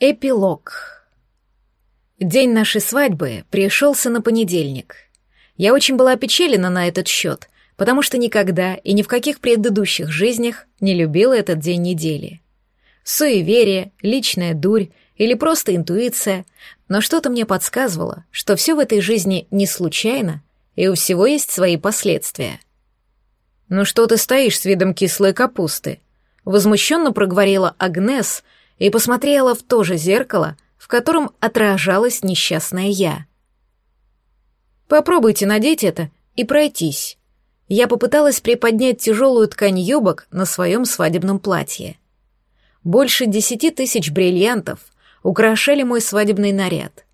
Эпилог. День нашей свадьбы пришелся на понедельник. Я очень была опечалена на этот счет, потому что никогда и ни в каких предыдущих жизнях не любила этот день недели. Суеверие, личная дурь или просто интуиция, но что-то мне подсказывало, что все в этой жизни не случайно, и у всего есть свои последствия. «Ну что ты стоишь с видом кислой капусты?» — возмущенно проговорила Агнес — и посмотрела в то же зеркало, в котором отражалась несчастная я. «Попробуйте надеть это и пройтись». Я попыталась приподнять тяжелую ткань юбок на своем свадебном платье. Больше десяти тысяч бриллиантов украшали мой свадебный наряд.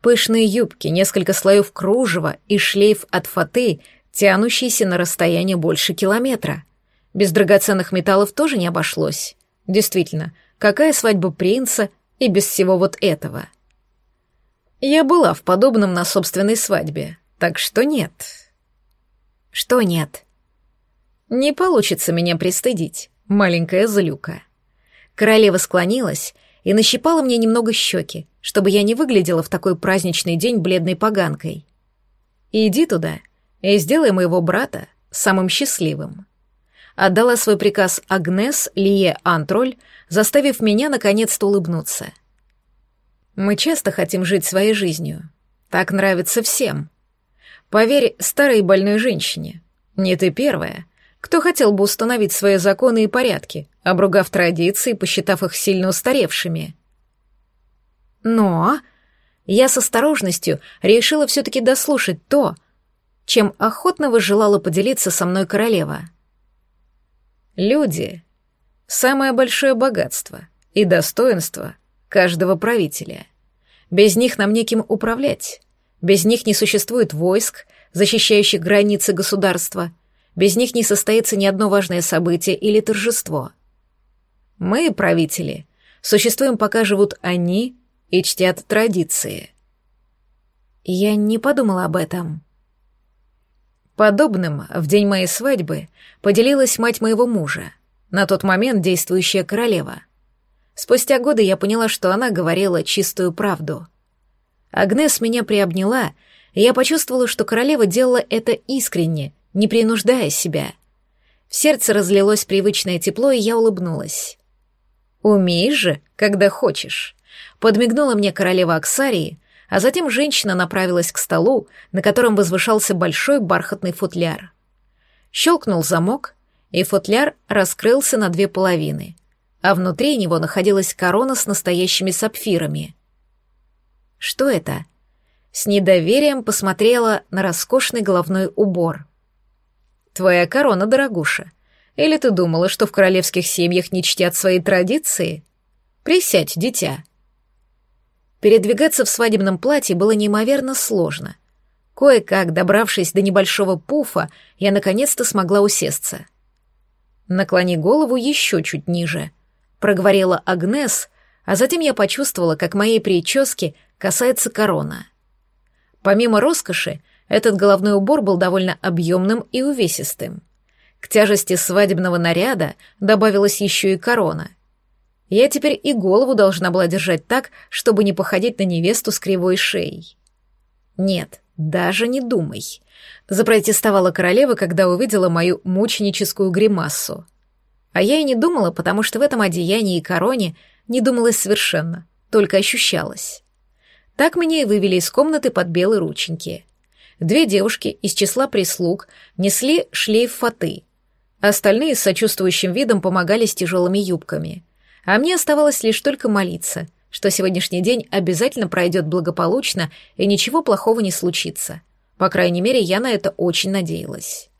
Пышные юбки, несколько слоев кружева и шлейф от фаты, тянущийся на расстояние больше километра. Без драгоценных металлов тоже не обошлось. Действительно, Какая свадьба принца и без всего вот этого? Я была в подобном на собственной свадьбе, так что нет. Что нет? Не получится меня пристыдить, маленькая злюка. Королева склонилась и нащипала мне немного щеки, чтобы я не выглядела в такой праздничный день бледной поганкой. Иди туда и сделай моего брата самым счастливым отдала свой приказ Агнес Лие Антроль, заставив меня наконец-то улыбнуться. Мы часто хотим жить своей жизнью. Так нравится всем. Поверь старой больной женщине, не ты первая, кто хотел бы установить свои законы и порядки, обругав традиции, посчитав их сильно устаревшими. Но я с осторожностью решила все-таки дослушать то, чем охотно выжелала поделиться со мной королева — Люди — самое большое богатство и достоинство каждого правителя. Без них нам неким управлять. Без них не существует войск, защищающих границы государства. Без них не состоится ни одно важное событие или торжество. Мы, правители, существуем, пока живут они и чтят традиции. Я не подумала об этом. Подобным в день моей свадьбы поделилась мать моего мужа, на тот момент действующая королева. Спустя годы я поняла, что она говорила чистую правду. Агнес меня приобняла, и я почувствовала, что королева делала это искренне, не принуждая себя. В сердце разлилось привычное тепло, и я улыбнулась. «Умеешь же, когда хочешь», — подмигнула мне королева Аксарии, а затем женщина направилась к столу, на котором возвышался большой бархатный футляр. Щелкнул замок, и футляр раскрылся на две половины, а внутри него находилась корона с настоящими сапфирами. «Что это?» С недоверием посмотрела на роскошный головной убор. «Твоя корона, дорогуша. Или ты думала, что в королевских семьях не чтят свои традиции? Присядь, дитя», Передвигаться в свадебном платье было неимоверно сложно. Кое-как, добравшись до небольшого пуфа, я наконец-то смогла усесться. «Наклони голову еще чуть ниже», — проговорила Агнес, а затем я почувствовала, как моей прически касается корона. Помимо роскоши, этот головной убор был довольно объемным и увесистым. К тяжести свадебного наряда добавилась еще и корона — я теперь и голову должна была держать так, чтобы не походить на невесту с кривой шеей. Нет, даже не думай. Запротестовала королева, когда увидела мою мученическую гримасу. А я и не думала, потому что в этом одеянии и короне не думалось совершенно, только ощущалось. Так меня и вывели из комнаты под белые рученьки. Две девушки из числа прислуг несли шлейф фаты. Остальные с сочувствующим видом помогали с тяжелыми юбками — а мне оставалось лишь только молиться, что сегодняшний день обязательно пройдет благополучно и ничего плохого не случится. По крайней мере, я на это очень надеялась.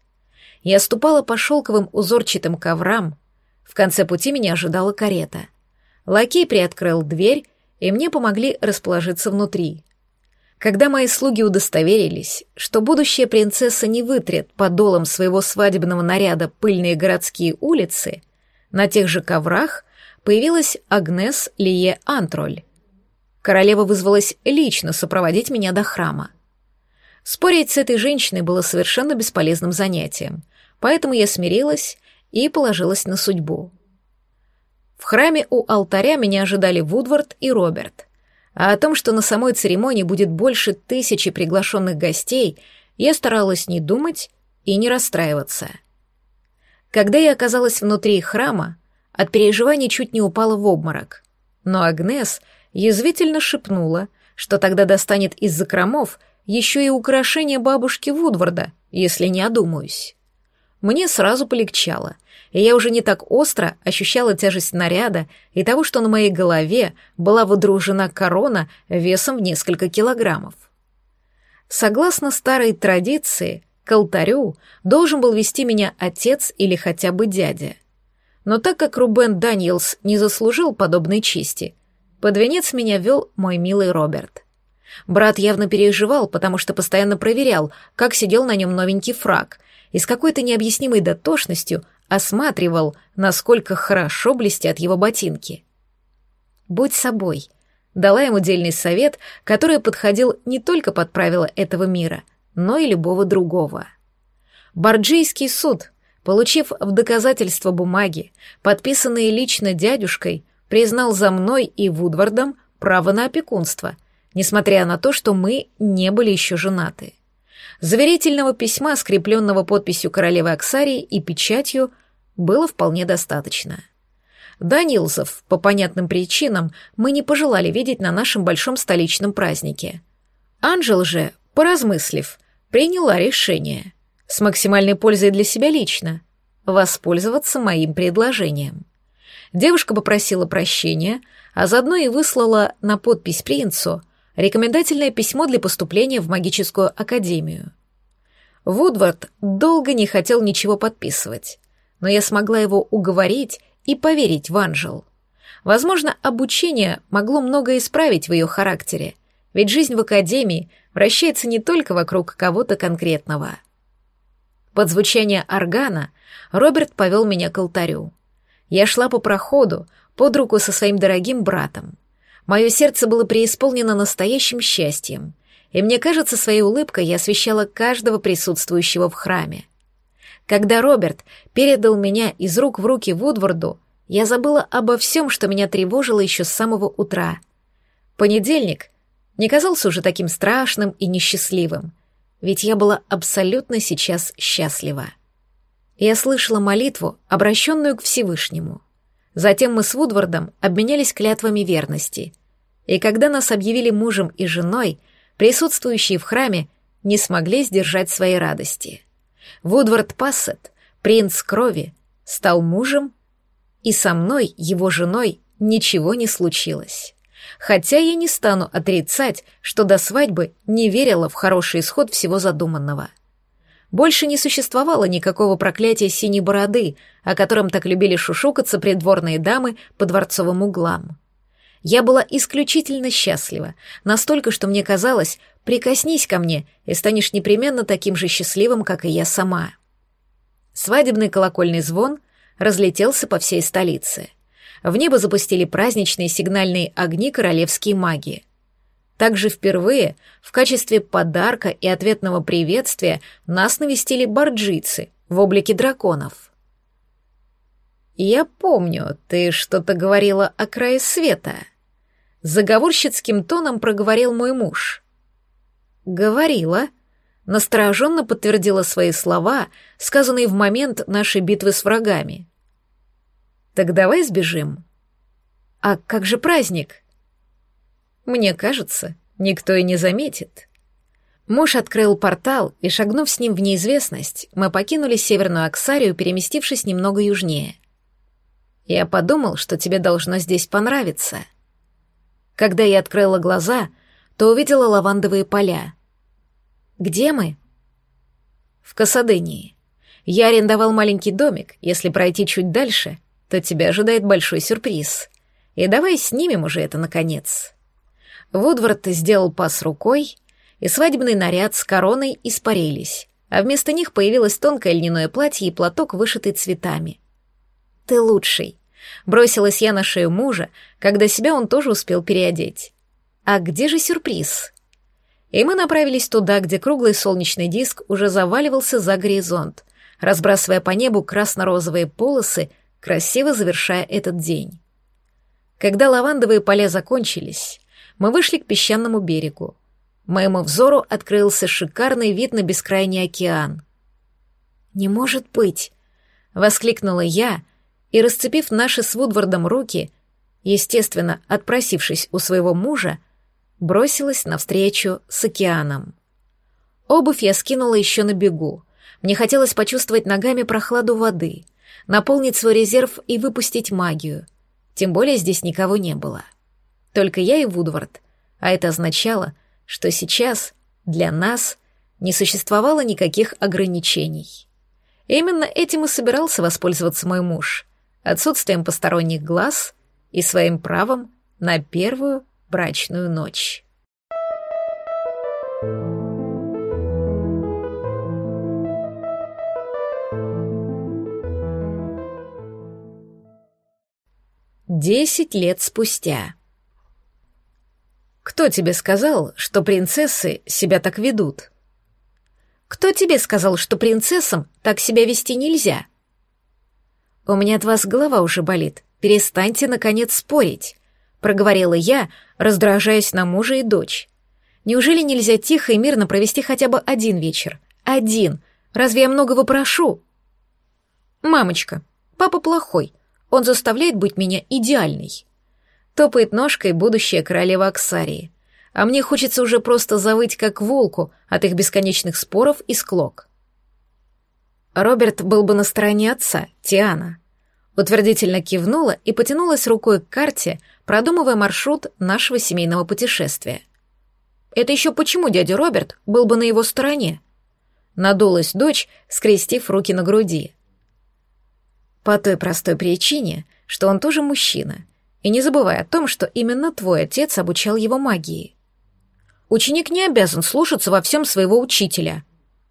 Я ступала по шелковым узорчатым коврам. В конце пути меня ожидала карета. Лакей приоткрыл дверь, и мне помогли расположиться внутри. Когда мои слуги удостоверились, что будущая принцесса не вытрет подолом своего свадебного наряда пыльные городские улицы, на тех же коврах появилась Агнес Лие Антроль. Королева вызвалась лично сопроводить меня до храма. Спорить с этой женщиной было совершенно бесполезным занятием, поэтому я смирилась и положилась на судьбу. В храме у алтаря меня ожидали Вудвард и Роберт. А о том, что на самой церемонии будет больше тысячи приглашенных гостей, я старалась не думать и не расстраиваться. Когда я оказалась внутри храма, от переживаний чуть не упала в обморок. Но Агнес язвительно шепнула, что тогда достанет из закромов еще и украшение бабушки Вудварда, если не одумаюсь. Мне сразу полегчало, и я уже не так остро ощущала тяжесть наряда и того, что на моей голове была водружена корона весом в несколько килограммов. Согласно старой традиции, к алтарю должен был вести меня отец или хотя бы дядя. Но так как Рубен Даниэлс не заслужил подобной чести, под венец меня вел мой милый Роберт. Брат явно переживал, потому что постоянно проверял, как сидел на нем новенький фраг, и с какой-то необъяснимой дотошностью осматривал, насколько хорошо блестят его ботинки. «Будь собой», — дала ему дельный совет, который подходил не только под правила этого мира — но и любого другого. Борджийский суд, получив в доказательство бумаги, подписанные лично дядюшкой, признал за мной и Вудвардом право на опекунство, несмотря на то, что мы не были еще женаты. Заверительного письма, скрепленного подписью королевы Аксарии и печатью, было вполне достаточно. Данилзов, по понятным причинам, мы не пожелали видеть на нашем большом столичном празднике. Анжел же, поразмыслив, приняла решение с максимальной пользой для себя лично воспользоваться моим предложением. Девушка попросила прощения, а заодно и выслала на подпись принцу рекомендательное письмо для поступления в магическую академию. Вудвард долго не хотел ничего подписывать, но я смогла его уговорить и поверить в Анжел. Возможно, обучение могло многое исправить в ее характере, ведь жизнь в академии вращается не только вокруг кого-то конкретного. Под звучание органа Роберт повел меня к алтарю. Я шла по проходу, под руку со своим дорогим братом. Мое сердце было преисполнено настоящим счастьем, и мне кажется, своей улыбкой я освещала каждого присутствующего в храме. Когда Роберт передал меня из рук в руки Вудварду, я забыла обо всем, что меня тревожило еще с самого утра. Понедельник не казался уже таким страшным и несчастливым, ведь я была абсолютно сейчас счастлива. Я слышала молитву, обращенную к Всевышнему. Затем мы с Вудвардом обменялись клятвами верности. И когда нас объявили мужем и женой, присутствующие в храме не смогли сдержать своей радости. Вудвард Пассет, принц крови, стал мужем, и со мной, его женой, ничего не случилось хотя я не стану отрицать, что до свадьбы не верила в хороший исход всего задуманного. Больше не существовало никакого проклятия синей бороды, о котором так любили шушукаться придворные дамы по дворцовым углам. Я была исключительно счастлива, настолько, что мне казалось, прикоснись ко мне, и станешь непременно таким же счастливым, как и я сама. Свадебный колокольный звон разлетелся по всей столице — в небо запустили праздничные сигнальные огни королевские маги. Также впервые в качестве подарка и ответного приветствия нас навестили борджицы в облике драконов. «Я помню, ты что-то говорила о крае света», — заговорщицким тоном проговорил мой муж. «Говорила», — настороженно подтвердила свои слова, сказанные в момент нашей битвы с врагами. Так давай сбежим. А как же праздник? Мне кажется, никто и не заметит. Муж открыл портал, и, шагнув с ним в неизвестность, мы покинули Северную Аксарию, переместившись немного южнее. Я подумал, что тебе должно здесь понравиться. Когда я открыла глаза, то увидела лавандовые поля. Где мы? В Касадении. Я арендовал маленький домик, если пройти чуть дальше — то тебя ожидает большой сюрприз. И давай снимем уже это, наконец». Вудвард сделал пас рукой, и свадебный наряд с короной испарились, а вместо них появилось тонкое льняное платье и платок, вышитый цветами. «Ты лучший», — бросилась я на шею мужа, когда себя он тоже успел переодеть. «А где же сюрприз?» И мы направились туда, где круглый солнечный диск уже заваливался за горизонт, разбрасывая по небу красно-розовые полосы красиво завершая этот день. Когда лавандовые поля закончились, мы вышли к песчаному берегу. Моему взору открылся шикарный вид на бескрайний океан. «Не может быть!» — воскликнула я, и, расцепив наши с Вудвардом руки, естественно, отпросившись у своего мужа, бросилась навстречу с океаном. Обувь я скинула еще на бегу. Мне хотелось почувствовать ногами прохладу воды, наполнить свой резерв и выпустить магию. Тем более здесь никого не было. Только я и Вудвард, а это означало, что сейчас для нас не существовало никаких ограничений. Именно этим и собирался воспользоваться мой муж, отсутствием посторонних глаз и своим правом на первую брачную ночь. Десять лет спустя. Кто тебе сказал, что принцессы себя так ведут? Кто тебе сказал, что принцессам так себя вести нельзя? У меня от вас голова уже болит. Перестаньте, наконец, спорить, проговорила я, раздражаясь на мужа и дочь. Неужели нельзя тихо и мирно провести хотя бы один вечер? Один. Разве я многого прошу? Мамочка, папа плохой. Он заставляет быть меня идеальной. Топает ножкой будущая королева Аксарии. А мне хочется уже просто завыть как волку от их бесконечных споров и склок. Роберт был бы на стороне отца, Тиана. Утвердительно кивнула и потянулась рукой к карте, продумывая маршрут нашего семейного путешествия. Это еще почему дядя Роберт был бы на его стороне? Надулась дочь, скрестив руки на груди. По той простой причине, что он тоже мужчина. И не забывай о том, что именно твой отец обучал его магии. Ученик не обязан слушаться во всем своего учителя.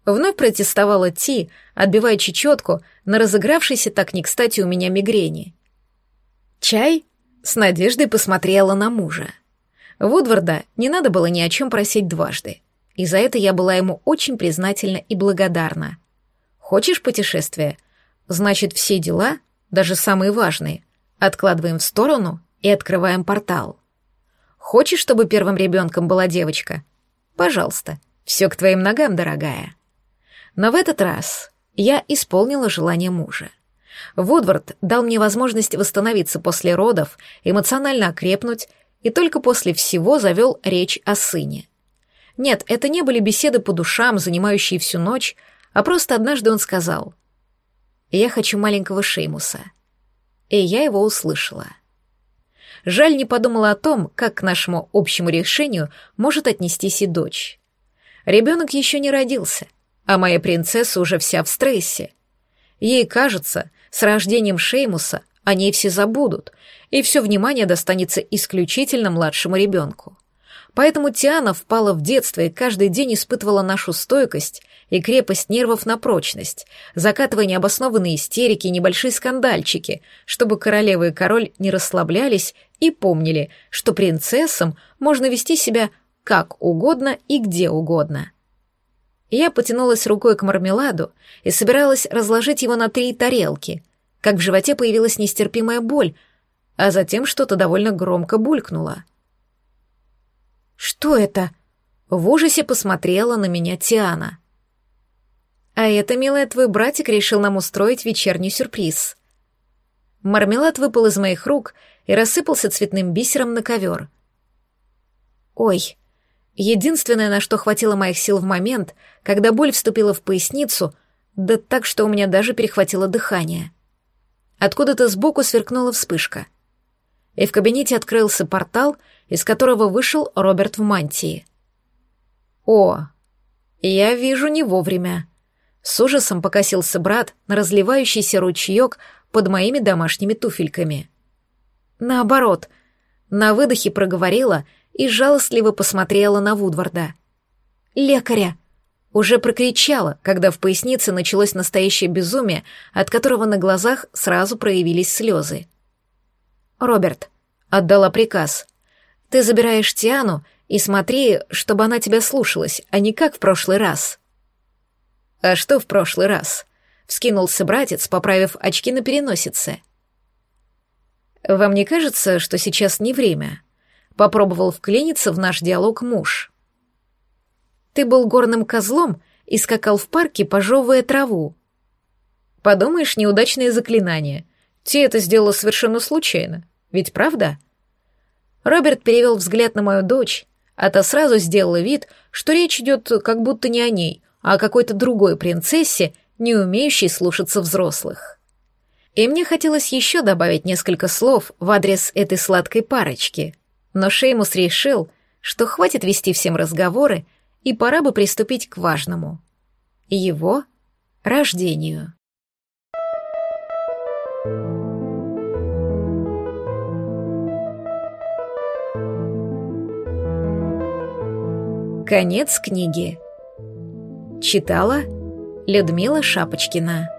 Вновь протестовала Ти, отбивая чечетку на разыгравшейся так не кстати у меня мигрени. Чай с надеждой посмотрела на мужа. Вудварда не надо было ни о чем просить дважды, и за это я была ему очень признательна и благодарна. Хочешь путешествие? Значит, все дела, даже самые важные, откладываем в сторону и открываем портал. Хочешь, чтобы первым ребенком была девочка? Пожалуйста, все к твоим ногам, дорогая. Но в этот раз я исполнила желание мужа. Вудвард дал мне возможность восстановиться после родов, эмоционально окрепнуть, и только после всего завел речь о сыне. Нет, это не были беседы по душам, занимающие всю ночь, а просто однажды он сказал — я хочу маленького Шеймуса. И я его услышала. Жаль, не подумала о том, как к нашему общему решению может отнестись и дочь. Ребенок еще не родился, а моя принцесса уже вся в стрессе. Ей кажется, с рождением Шеймуса о ней все забудут, и все внимание достанется исключительно младшему ребенку. Поэтому Тиана впала в детство и каждый день испытывала нашу стойкость и крепость нервов на прочность, закатывая необоснованные истерики и небольшие скандальчики, чтобы королева и король не расслаблялись и помнили, что принцессам можно вести себя как угодно и где угодно. Я потянулась рукой к мармеладу и собиралась разложить его на три тарелки, как в животе появилась нестерпимая боль, а затем что-то довольно громко булькнуло. «Что это?» В ужасе посмотрела на меня Тиана. А это, милая, твой братик решил нам устроить вечерний сюрприз. Мармелад выпал из моих рук и рассыпался цветным бисером на ковер. Ой, единственное, на что хватило моих сил в момент, когда боль вступила в поясницу, да так, что у меня даже перехватило дыхание. Откуда-то сбоку сверкнула вспышка. И в кабинете открылся портал, из которого вышел Роберт в мантии. О, я вижу не вовремя. С ужасом покосился брат на разливающийся ручеек под моими домашними туфельками. Наоборот, на выдохе проговорила и жалостливо посмотрела на Вудварда. «Лекаря!» Уже прокричала, когда в пояснице началось настоящее безумие, от которого на глазах сразу проявились слезы. «Роберт», — отдала приказ, — «ты забираешь Тиану и смотри, чтобы она тебя слушалась, а не как в прошлый раз». «А что в прошлый раз?» — вскинулся братец, поправив очки на переносице. «Вам не кажется, что сейчас не время?» Попробовал вклиниться в наш диалог муж. «Ты был горным козлом и скакал в парке, пожевывая траву. Подумаешь, неудачное заклинание. Ти это сделала совершенно случайно. Ведь правда?» Роберт перевел взгляд на мою дочь, а та сразу сделала вид, что речь идет как будто не о ней, а о какой-то другой принцессе, не умеющей слушаться взрослых. И мне хотелось еще добавить несколько слов в адрес этой сладкой парочки, но Шеймус решил, что хватит вести всем разговоры, и пора бы приступить к важному — его рождению. Конец книги. Читала Людмила Шапочкина.